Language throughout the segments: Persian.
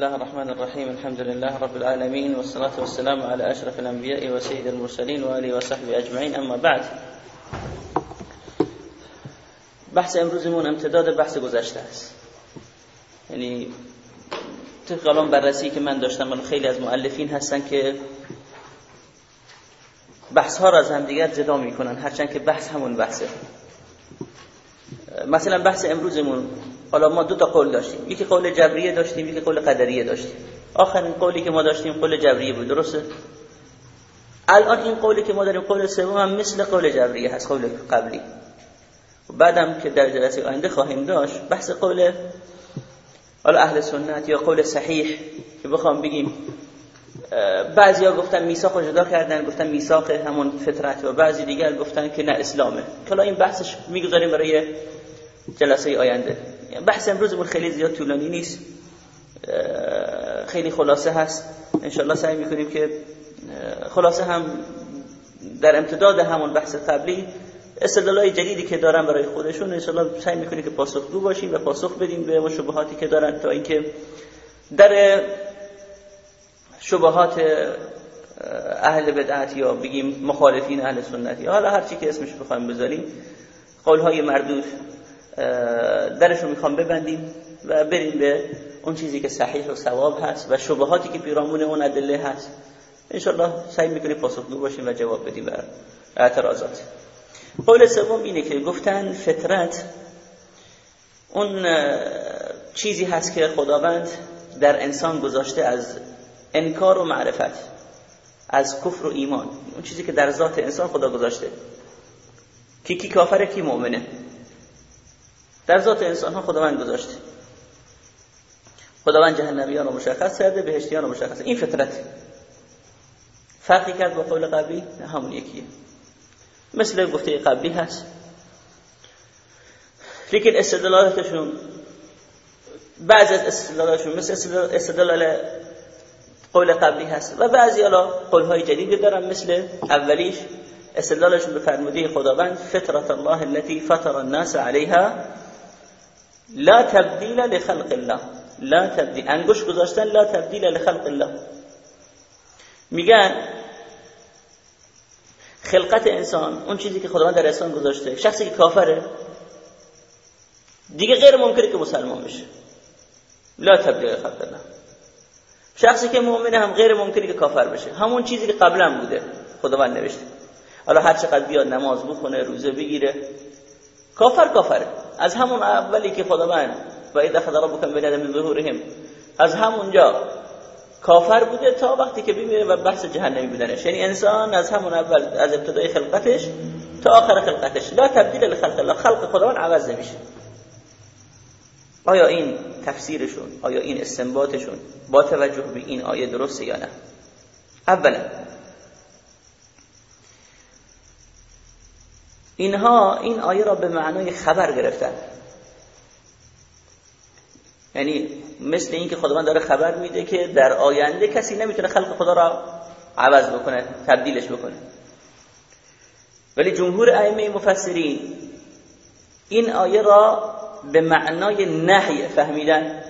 الله الرحمن الرحيم الحمد لله رب العالمين والصلاة والسلام على أشرف الأنبياء وسيد المرسلين وآله وصحبه أجمعين أما بعد بحث امروزمون امتداد بحث گذشته است یعنی طبق الان بررسی که من داشتم من خیلی از مؤلفین هستن که بحث ها را از همدیگر جدا می‌کنن هرچند که بحث همون بحثه مثلا بحث امروزمون حالا ما دو تا قول داشتیم. یکی قول جبریه داشتیم یکی قول قدریه داشتیم. آخرین قولی که ما داشتیم قول جبریه بود درسته؟ الان این قولی که ما داریم قول سوم هم مثل قول جبریه هست قول قبلی. بعدم که در جلسه آینده خواهیم داشت بحث قول حالا اهل سنت یا قول صحیح که بخوام بگیم بعضیا گفتن میثاق جدا کردن گفتن میثاق همون فطرت و بعضی دیگر گفتن که نه اسلامه. کلا این بحثش می‌گذاریم برای جلسه آینده. بحث امروزمون خیلی زیاد طولانی نیست. خیلی خلاصه هست. انشالله سعی می‌کنیم که خلاصه هم در امتداد همون بحث قبلی استدلالای جدیدی که دارن برای خودشون انشالله سعی می‌کنیم که پاسخگو باشیم و پاسخ بدیم به شبهاتی که دارن تا اینکه در شبهات اهل بدعت یا بگیم مخالفین اهل سنت یا حالا هر چی که اسمش بخوایم بذاریم قولهای مردود درش رو می‌خوام ببندیم و بریم به اون چیزی که صحیح و ثواب هست و شبهاتی که پیرامون اون ادله هست. انشالله سعی می‌کنیم پاسخگو باشیم و جواب بدیم بر اعتراضات. قول سوم اینه که گفتن فطرت اون چیزی هست که خداوند در انسان گذاشته از انکار و معرفت از کفر و ایمان. اون چیزی که در ذات انسان خدا گذاشته. کی کی کافره کی مؤمنه؟ در ذات انسان ها خداوند گذاشته. خداوند جهنمیان رو مشخص کرده بهشتیان رو مشخص. این فطرت. فرقی کرد با قول قبلی؟ همون یکیه. مثل گفته قبلی هست. لیکن استدلالاتشون بعض از استدلالاتشون مثل استدلال قول قبلی هست. و بعضی حالا قولهای جدیدی دارن مثل اولیش استدلالشون به فرموده خداوند فطرت الله التي فطر الناس عليها لا تبدیل لخلق الله. لا تبدیل انگوش گذاشتن لا تبدیل لخلق الله. میگن خلقت انسان اون چیزی که خداوند در انسان گذاشته شخصی که کافره دیگه غیر ممکنه که مسلمان بشه. لا تبدیل خلق الله. شخصی که مؤمنه هم غیر ممکنه که کافر بشه. همون چیزی که قبلا بوده خداوند نوشته. حالا هر چقدر بیاد نماز بخونه روزه بگیره کافر کافره. از همون اولی که خداوند و اذا خدا ربک من من ظهورهم از همونجا کافر بوده تا وقتی که بمیره و بحث جهنمی بودنش. یعنی انسان از همون اول از ابتدای خلقتش تا آخر خلقتش. لا تبدیل لخلق الله خلق خداوند عوض نمیشه. آیا این تفسیرشون آیا این استنباطشون با توجه به این آیه درسته یا نه؟ اولا اینها این آیه را به معنای خبر گرفتن. یعنی مثل اینکه خداوند داره خبر میده که در آینده کسی نمی‌تونه خلق خدا را عوض بکنه تبدیلش بکنه. ولی جمهور ائمه مفسرین این آیه را به معنای نهی فهمیدن.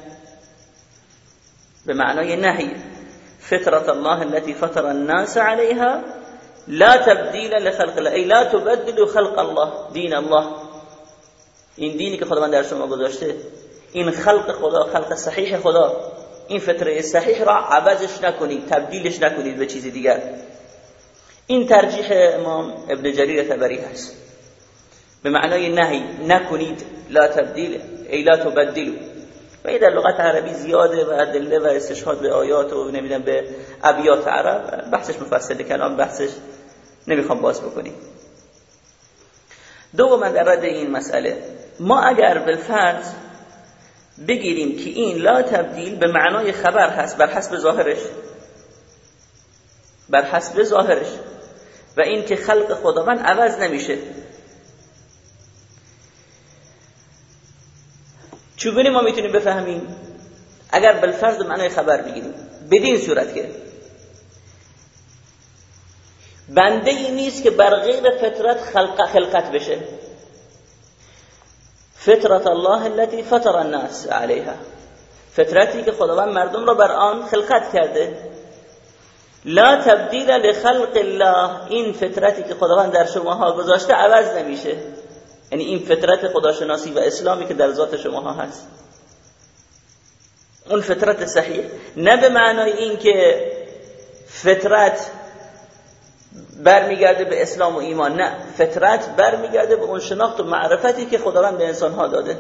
به معنای نهی. فطرت الله التي فطر الناس عليها لا تبدیل لخلق الله. ای لا تبدل خلق الله دین الله. این دینی که خداوند در شما گذاشته این خلق خدا خلق صحیح خدا این فطره صحیح را عوضش نکنید تبدیلش نکنید به چیز دیگر. این ترجیح امام ابن جریر تبری هست. به معنای نهی نکنید لا تبدیل ای لا تبدلو و این در لغت عربی زیاده و ادله و استشهاد به آیات و نمی‌دونم به ابیات عرب. بحثش مفصله کلام بحثش. نمی‌خوام باز بکنیم دوما در رد این مسئله ما اگر بالفرض بگیریم که این لا تبدیل به معنای خبر هست بر حسب ظاهرش. بر حسب ظاهرش. و این که خلق خداوند عوض نمیشه. چگونه ما می‌تونیم بفهمیم؟ اگر بالفرض معنای خبر بگیریم. بدین صورت که بنده ای نیست که بر غیر فطرت خلق خلقت بشه. فطرت الله التي فطر الناس عليها. فطرتی که خداوند مردم را بر آن خلقت کرده. لا تبدیل لخلق الله. این فطرتی که خداوند در شماها گذاشته عوض نمیشه. یعنی این فطرت خداشناسی و اسلامی که در ذات شماها هست. اون فطرت صحیح. نه به معنای این که فطرت برمیگرده به اسلام و ایمان. نه فطرت برمیگرده به اون شناخت و معرفتی که خداوند به انسان ها داده.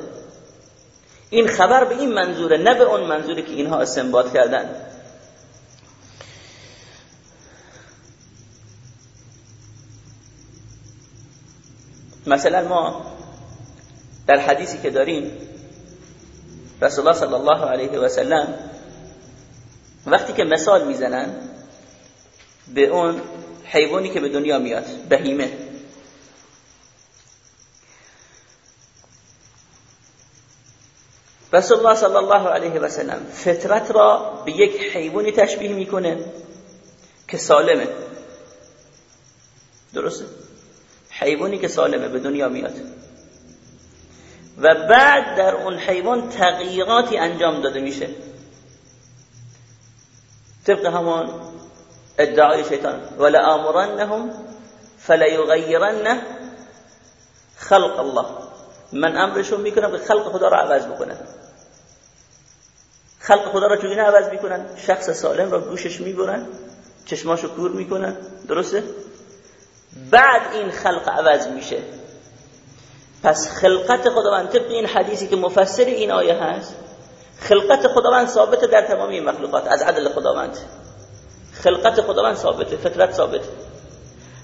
این خبر به این منظوره نه به اون منظوری که اینها استنباط کردن. مثلا ما در حدیثی که داریم رسول الله صلی الله علیه و سلم وقتی که مثال می‌زنن به اون حیوانی که به دنیا میاد بهیمه. رسول الله صلی الله علیه و سلم فطرت را به یک حیوانی تشبیه می‌کنه که سالمه. درسته؟ حیوانی که سالمه به دنیا میاد. و بعد در اون حیوان تغییراتی انجام داده میشه. طبق همون ادعای شیطان ولا آمرنهم فلیغیرن خلق الله. من امرشون می‌کنم که خلق خدا را عوض بکنن. خلق خدا را چگونه عوض می‌کنن؟ شخص سالم را گوشش می‌برن چشماشو کور می‌کنن درسته؟ بعد این خلق عوض میشه. پس خلقت خداوند طبق این حدیثی که مفسر این آیه هست خلقت خداوند ثابته در تمامی مخلوقات از عدل خداوند. خلقت خداوند ثابته فطرت ثابته.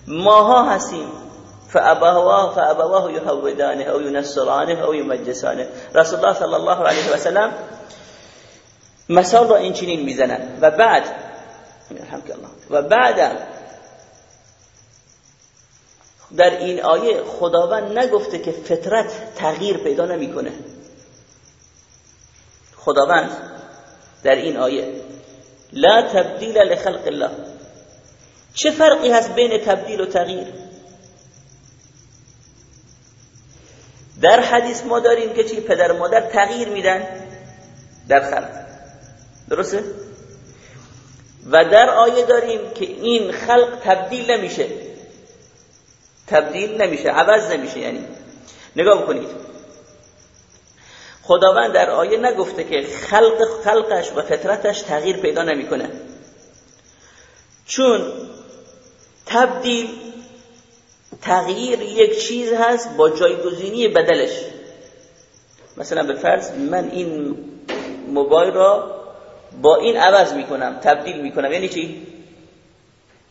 ماها هستیم فابواه فابواه یهودانه او ینصرانه او یمجسانه. رسول الله صلی الله علیه و سلم مثال را این می‌زنن و بعد و بعد در این آیه خداوند نگفته که فطرت تغییر پیدا نمی‌کنه. خداوند در این آیه لا تبدیل لخلق الله. چه فرقی هست بین تبدیل و تغییر؟ در حدیث ما داریم که چی؟ پدر مادر تغییر میدن در خلق. درسته؟ و در آیه داریم که این خلق تبدیل نمیشه. تبدیل نمیشه عوض نمیشه یعنی. نگاه بکنید. خداوند در آیه نگفته که خلق خلقش و فطرتش تغییر پیدا نمی‌کنه. چون تبدیل تغییر یک چیز هست با جایگزینی بدلش. مثلا به فرض من این موبایل را با این عوض می‌کنم تبدیل می‌کنم. یعنی چی؟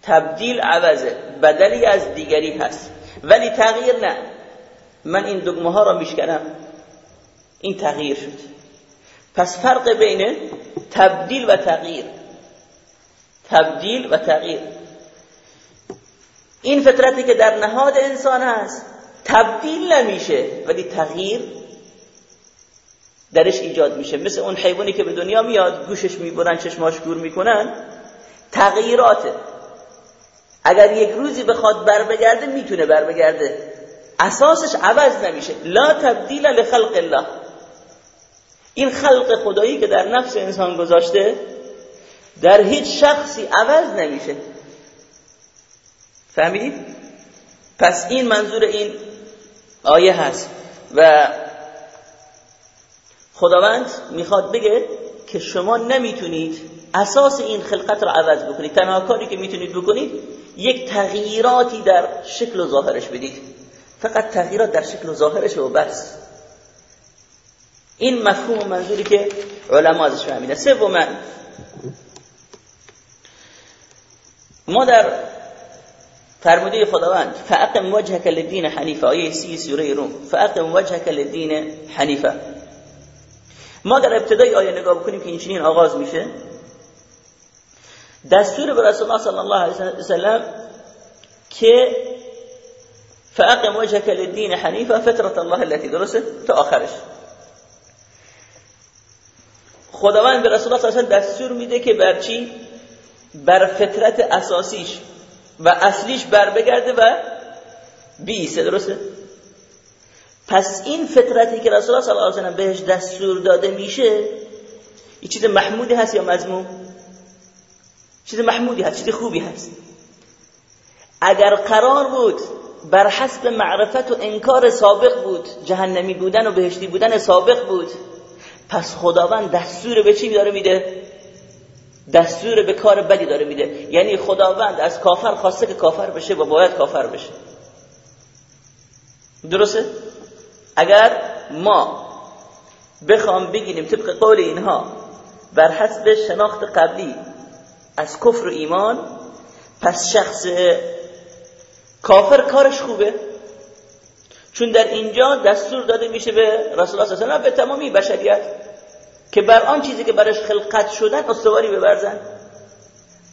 تبدیل عوضه بدلی از دیگری هست. ولی تغییر نه. من این دگمه ها را میشکنم. این تغییر شد. پس فرق بین تبدیل و تغییر. تبدیل و تغییر. این فطرتی که در نهاد انسان هست تبدیل نمیشه ولی تغییر درش ایجاد میشه. مثل اون حیوانی که به دنیا میاد گوشش می‌برن چشماش گور می‌کنن. تغییراته اگر یک روزی بخواد بر بگرده می‌تونه بر بگرده اساسش عوض نمیشه. لا تبدیل لخلق الله. این خلق خدایی که در نفس انسان گذاشته در هیچ شخصی عوض نمیشه. فهمیدید؟ پس این منظور این آیه هست. و خداوند می‌خواد بگه که شما نمی‌تونید اساس این خلقت را عوض بکنید. تنها کاری که می‌تونید بکنید یک تغییراتی در شکل و ظاهرش بدید. فقط تغییرات در شکل و ظاهرش و بس. این مفهوم و منظوری که علما ازش فهمیدن. سوما ما در فرموده خداوند فاقم وجهك للدين حنیفه. آیه سی سوره روم فاقم وجهك للدين حنیفه. ما در ابتدای آیه نگاه بکنیم که این چنین آغاز میشه. دستور به رسول الله صلی الله علیه وسلم که فاقم وجهك للدين حنیفه فطرت الله التي درسته تا آخرش. خداوند به رسول الله صلی دستور میده که بر چی؟ بر فطرت اساسیش و اصلیش بر بگرده و بیسه درسته؟ پس این فطرتی که رسول الله صلی الله علیه و بهش دستور داده میشه این چیز محمودی هست یا مذموم چیز محمودی هست چیز خوبی هست. اگر قرار بود بر حسب معرفت و انکار سابق بود جهنمی بودن و بهشتی بودن سابق بود پس خداوند دستور به چی داره میده؟ دستور به کار بدی داره میده. یعنی خداوند از کافر خواسته که کافر بشه و باید کافر بشه. درسته؟ اگر ما بخوام بگیریم طبق قول اینها بر حسب شناخت قبلی از کفر و ایمان پس شخص کافر کارش خوبه؟ چون در اینجا دستور داده میشه به رسول الله صلی به تمامی بشریت که بر آن چیزی که برش خلقت شدن استواری ببرزن.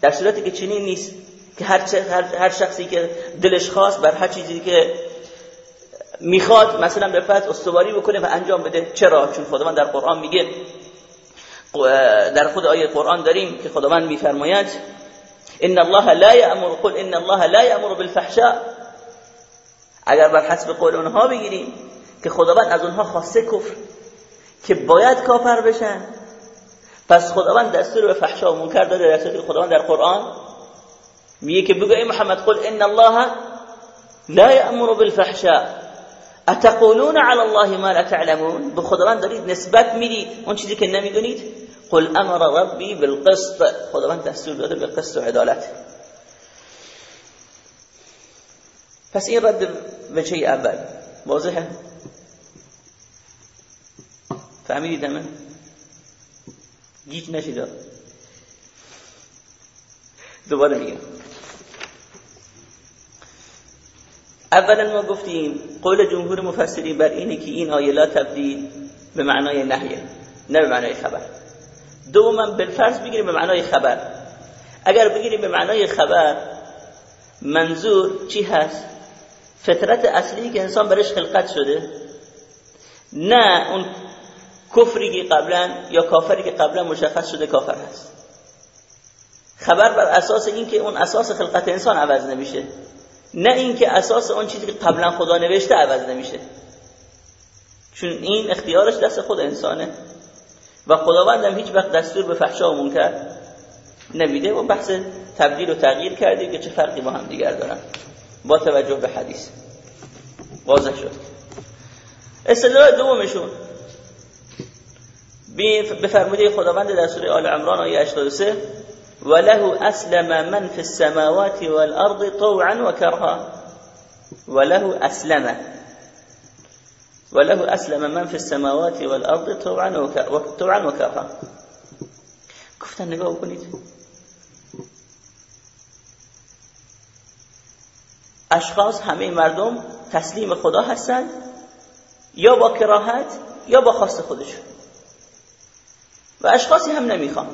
در صورتی که چنین نیست که هر, هر شخصی که دلش خواست بر هر چیزی که می‌خواد مثلا به فرض استواری بکنه و انجام بده. چرا؟ چون خداوند در قرآن میگه در خود آیه قرآن داریم که خداوند میفرماید ان الله لا یامر قل ان الله لا یامر بالفحشاء اگر بر حسب قول اونها بگیریم که خداوند از اونها خواسته کفر که باید کافر بشن. پس خداوند دستور به فحشا و منکر داده در که خداوند در قرآن میگه که بگو ای محمد قل ان الله لا یامر بالفحشاء. اتقولون على الله ما لا تعلمون؟ به خداوند دارید نسبت می‌دید. اون چیزی که نمی‌دونید؟ قل امر ربی بالقسط. خداوند دستور داده به قسط و عدالت. پس این رد وجه اول. واضحه؟ فهمیدید من گیج نشید. دوباره میگم. اولا ما گفتیم قول جمهور مفسرین بر اینه که این آیه لا تبدیل به معنای نهیه نه به معنای خبر. دوما بالفرض بگیریم به معنای خبر. اگر بگیریم به معنای خبر منظور چی هست؟ فطرت اصلی که انسان برش خلقت شده نه اون کفری که قبلا یا کافری که قبلا مشخص شده کافر هست. خبر بر اساس اینکه اون اساس خلقت انسان عوض نمیشه. نه اینکه اساس اون چیزی که قبلا خدا نوشته عوض نمیشه. چون این اختیارش دست خود انسانه. و خداوند هم هیچ وقت دستور به فحشا و منکر نمیده. و بحث تبدیل و تغییر کردیم که چه فرقی با هم دیگر دارن. با توجه به حدیث. واضح شد. استدلال دومشون. به فرموده خداوند در سوره آل عمران آیه 83 وله اسلم من في السماوات والارض طوعا وكرها وله اسلم. وله اسلم من في السماوات والارض طوعا وكرها گفتن نگاه بکنید. اشخاص همه مردم تسلیم خدا هستند یا با کراهت یا با خواست خودشون. و اشخاصی هم نمی‌خوان.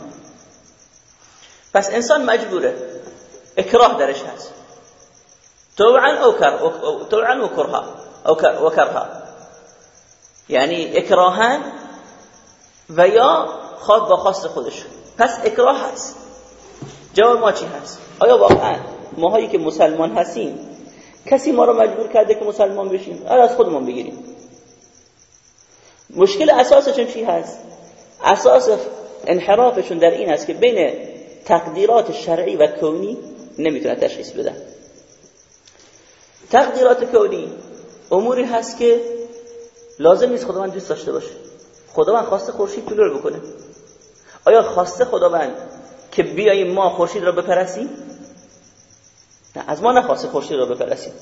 پس انسان مجبوره اکراه درش هست. طوعا او کر طوعا و کرها او کرها. یعنی اکراهن و یا خواد با خواست خودش پس اکراه هست. جواب ما چی هست؟ آیا واقعا ماهایی که مسلمان هستیم کسی ما رو مجبور کرده که مسلمان بشیم. از خودمون بگیریم. مشکل اساسشون چی هست؟ اساس انحرافشون در این است که بین تقدیرات شرعی و کونی نمی‌تونه تشخیص بدن. تقدیرات کونی اموری هست که لازم نیست خداوند دوست داشته باشه. خداوند خواسته خورشید طلوع بکنه. آیا خواسته خداوند که بیاییم ما خورشید را بپرسیم نه از ما نخواسته خورشید را بپرسیم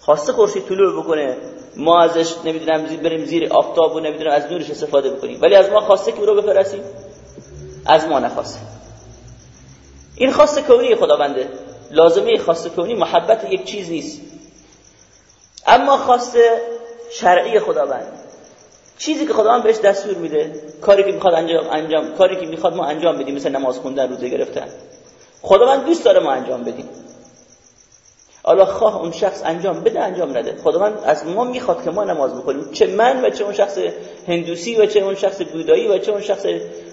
خواسته خورشید طلوع بکنه ما ازش نمی‌دونم بریم زیر آفتاب و نمی‌دونم از نورش استفاده بکنیم. ولی از ما خواسته که او رو بپرسیم از ما نخواسته. این خاص کونی خداونده. لازمه خاص کونی محبت یک چیز نیست. اما خاص شرعی خداوند. چیزی که خداوند بهش دستور میده کاری که می‌خواد انجام انجام کاری که می‌خواد ما انجام بدیم مثل نماز خوندن روزه گرفتن. خداوند دوست داره ما انجام بدیم. حالا خواه اون شخص انجام بده انجام نده. خداوند از ما می‌خواد که ما نماز بکنیم چه من و چه اون شخص هندوسی و چه اون شخص بودایی و چه اون شخص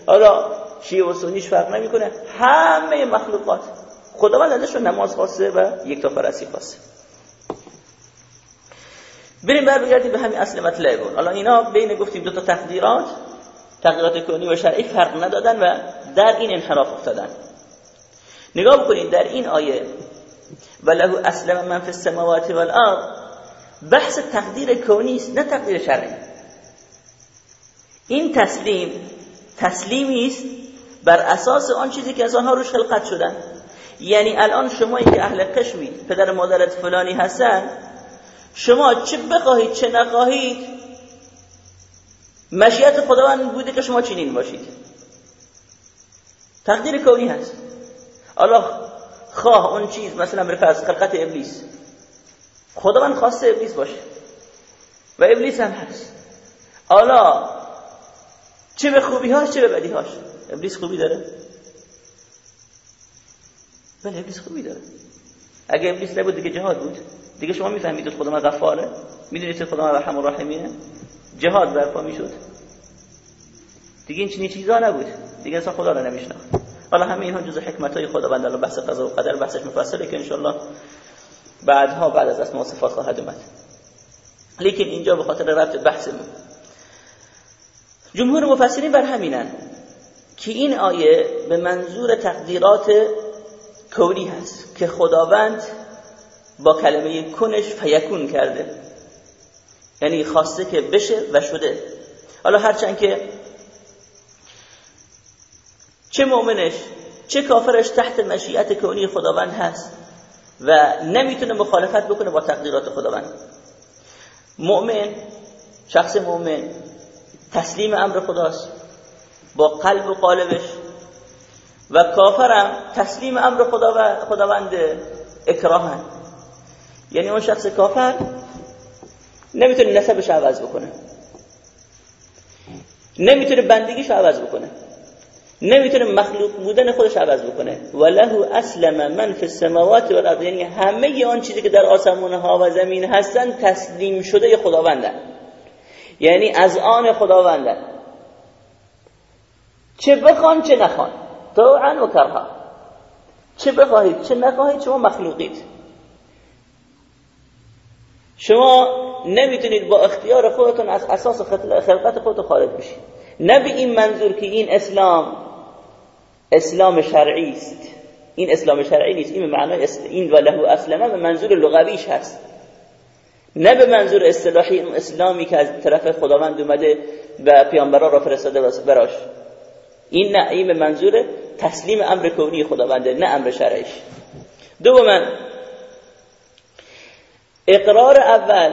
حالا شیعه و سنیش فرق نمی‌کنه. همه مخلوقات. خداوند ازشون نماز خواسته و یک تا فرسی خواسته. بریم بگردیم به همین اصل مطلبون حالا اینا بین گفتیم دو تا تقدیرات. تغییرات کونی و شرعی فرق ندادن و در این انحراف افتادن. نگاه بکنید در این آیه وله اسلم من فی السماوات والارض بحث تقدیر کونی است نه تقدیر شرعی. این تسلیم تسلیمی است بر اساس آن چیزی که از آنها روش خلقت شدن یعنی الان شما که اهل قشمید پدر مادرت فلانی هستن شما چه بخواهید چه نخواهید مشیت خداوند بوده که شما چنین باشید. تقدیر کونی هست. الله خواه اون چیز مثلا بر فرض خلقت ابلیس. خداوند خواسته ابلیس باشه. و ابلیس هم هست. حالا چه به خوبی هاش چه به بدی هاش ابلیس خوبی داره؟ بله ابلیس خوبی داره. اگه ابلیس نبود دیگه جهاد بود. دیگه شما می‌فهمید خدا ما غفاره. می‌دونید خدا ما رحم الرحیمه جهاد برپا می‌شد. دیگه این چنین چیزا نبود. دیگه اصلا خدا رو نمیشناخت. حالا همه اینها جزء حکمت های خداوند الله بحث قضا و قدر بحثش مفصله که انشالله بعدها بعد از اسماء صفات خواهد اومد. لیکن اینجا به خاطر ربط بحثمون. جمهور مفسرین بر همینن که این آیه به منظور تقدیرات کونی هست که خداوند با کلمه کنش فیکون کرده. یعنی خواسته که بشه و شده. حالا هرچند که چه مؤمنش چه کافرش تحت مشیت کونی خداوند هست و نمی‌تونه مخالفت بکنه با تقدیرات خداوند. مؤمن شخص مؤمن تسلیم امر خداست با قلب و قالبش. و کافرم تسلیم امر خداوند اکراهن. یعنی اون شخص کافر نمی‌تونه نسبش عوض بکنه. نمی‌تونه بندگیش عوض بکنه. نمی‌تونه مخلوق بودن خودش عوض بکنه. وله اسلم من فی السماوات والارض یعنی همه آن چیزی که در آسمان ها و زمین هستن تسلیم شده خداوندن. یعنی از آن خداوندن. چه بخوان چه نخوان. طوعا و کرها. چه بخواهید چه نخواهید شما مخلوقید. شما نمی‌تونید با اختیار خودتون از اساس خلقت خودتون خارج بشید. نه به این منظور که این اسلام اسلام شرعی است. این اسلام شرعی نیست. این به معنای این و له اسلمه به منظور لغویش هست. نه به منظور اصطلاحی اسلامی که از طرف خداوند اومده و پیامبران را فرستاده براش. این نه این به منظور تسلیم امر کونی خداونده نه امر شرعیش. دوما اقرار اول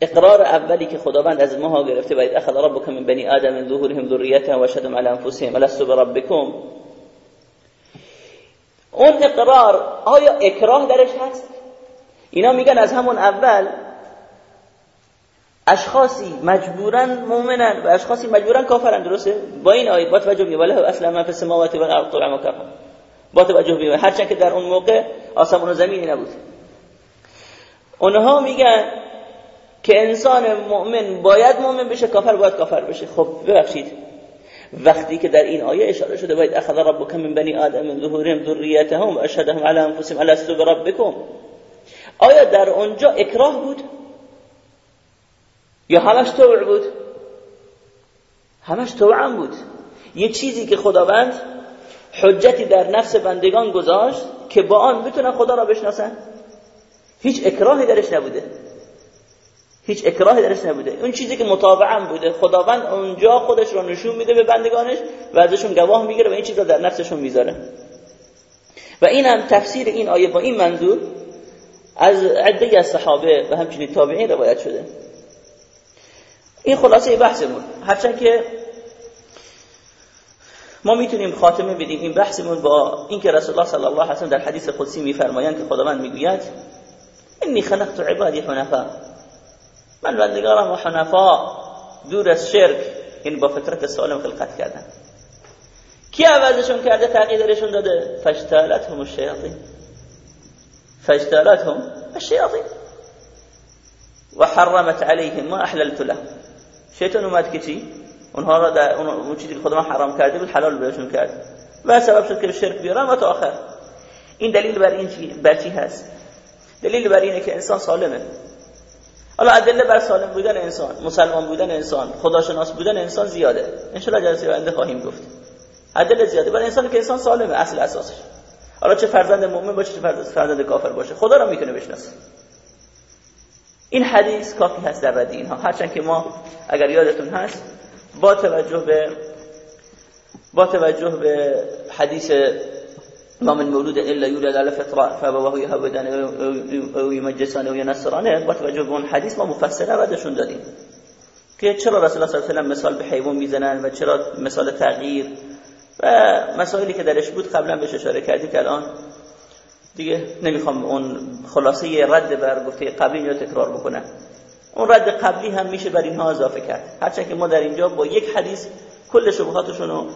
اقرار اولی که خداوند از ماها گرفته باید اخذ ربک من بنی آدم من ظهورهم ذریتهم و شهدهم علی انفسهم ولست بربکم. اون اقرار آیا اکراه درش هست؟ اینا میگن از همون اول اشخاصی مجبورن مؤمنن و اشخاصی مجبورن کافرن درسته؟ با این آیه با توجه به وله اصلا من فی السماوات و الارض طبعا کفر با توجه به هرچند که در اون موقع آسمان و زمینی نبود. اونها میگن که انسان مؤمن باید مؤمن بشه کافر باید کافر بشه. خب ببخشید. وقتی که در این آیه اشاره شده باید اخذ ربک من بنی آدم من ظهورهم ذریتهم اشهدهم علی انفسهم الستو بربکم آیا در اونجا اکراه بود؟ یا همش توع بود؟ همش توعا بود. یه چیزی که خداوند حجتی در نفس بندگان گذاشت که با آن بتونن خدا را بشناسن. هیچ اکراهی درش نبوده. هیچ اکراهی درش نبوده اون چیزی که مطابعا بوده. خداوند اونجا خودش رو نشون میده به بندگانش و ازشون گواه می‌گیره و این چیزا در نفسشون می‌ذاره. و این هم تفسیر این آیه با این منظور از عده از صحابه و همچنین تابعین روایت شده. این خلاصه بحثمون. هرچند که ما می‌تونیم خاتمه بدیم این بحثمون با اینکه رسول الله صلی الله علیه و در حدیث قدسی میفرمایند که خداوند می‌گوید انی خلقت عبادی حنفا من بندگارم و حنفا دور از شرک این با فطرت سالم خلقت کردن. کی عوضشون کرده؟ تغییرشون داده. فشتالتهم الشیاطین. فاجتالتهم الشياطين وحرمت عليهم ما احللت له شیطان اومد که چی؟ اونها را در اون چیزی که خدا حرام کرده بود حلال بهشون کرد. و سبب شد که شرک بیارن و تا آخر. این دلیل بر این بر چی هست؟ دلیل بر اینه که انسان سالمه. حالا ادله بر سالم بودن انسان مسلمان بودن انسان خداشناس بودن انسان زیاده. ان شاء الله جلسه آینده خواهیم گفت. ادله زیاده. برای انسان که انسان سالمه اصل اساسش. حالا چه فرزند مؤمن باشه چه فرزند کافر باشه. خدا را می‌تونه بشناسه. این حدیث کافی هست در رد اینها. هرچند که ما اگر یادتون هست با توجه به با توجه به حدیث ما من مولود الا یولد على فطره فابواه یهودن او یمجسان او ینصرانه با توجه به اون حدیث ما مفصلا ردشون دادیم. که چرا رسول الله صلی الله علیه و مثال به حیوان می‌زنن و چرا مثال تغییر؟ و مسائلی که درش بود قبلا بهش اشاره کردیم که الان دیگه نمی‌خوام اون خلاصه رد بر گفته قبلی رو تکرار بکنم. اون رد قبلی هم میشه بر اینها اضافه کرد. هرچند که ما در اینجا با یک حدیث کل شبهاتشون رو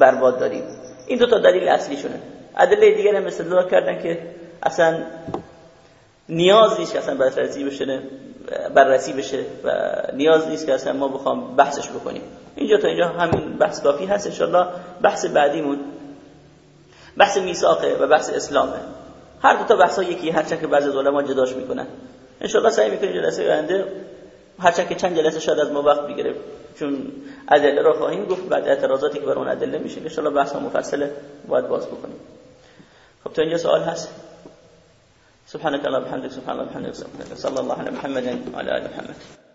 برباد داریم. این دو تا دلیل اصلی شونه ادله دیگر هم استدلال کردن که اصلا نیاز نیست که اصلا بررسی بشه بررسی بشه و نیاز نیست که اصلا ما بخوام بحثش بکنیم. اینجا تا اینجا همین بحث کافی هست ان بحث بعدیمون بحث میثاقه و بحث اسلامه. هر دو تا بحث ها یکی هرچند که بعضی علما جداش می‌کنن. ان سعی می‌کنیم جلسه آینده هرچند که چند جلسه شاید از ما وقت بگیره چون ادله رو خواهیم گفت بعد اعتراضاتی که بر اون ادله میشه ان شاء بحث مفصله باید باز بکنیم. خب تا اینجا سوال هست؟ سبحانك اللهم وبحمدك سبحان الله وبحمدك صلى الله على محمد وعلى ال محمد.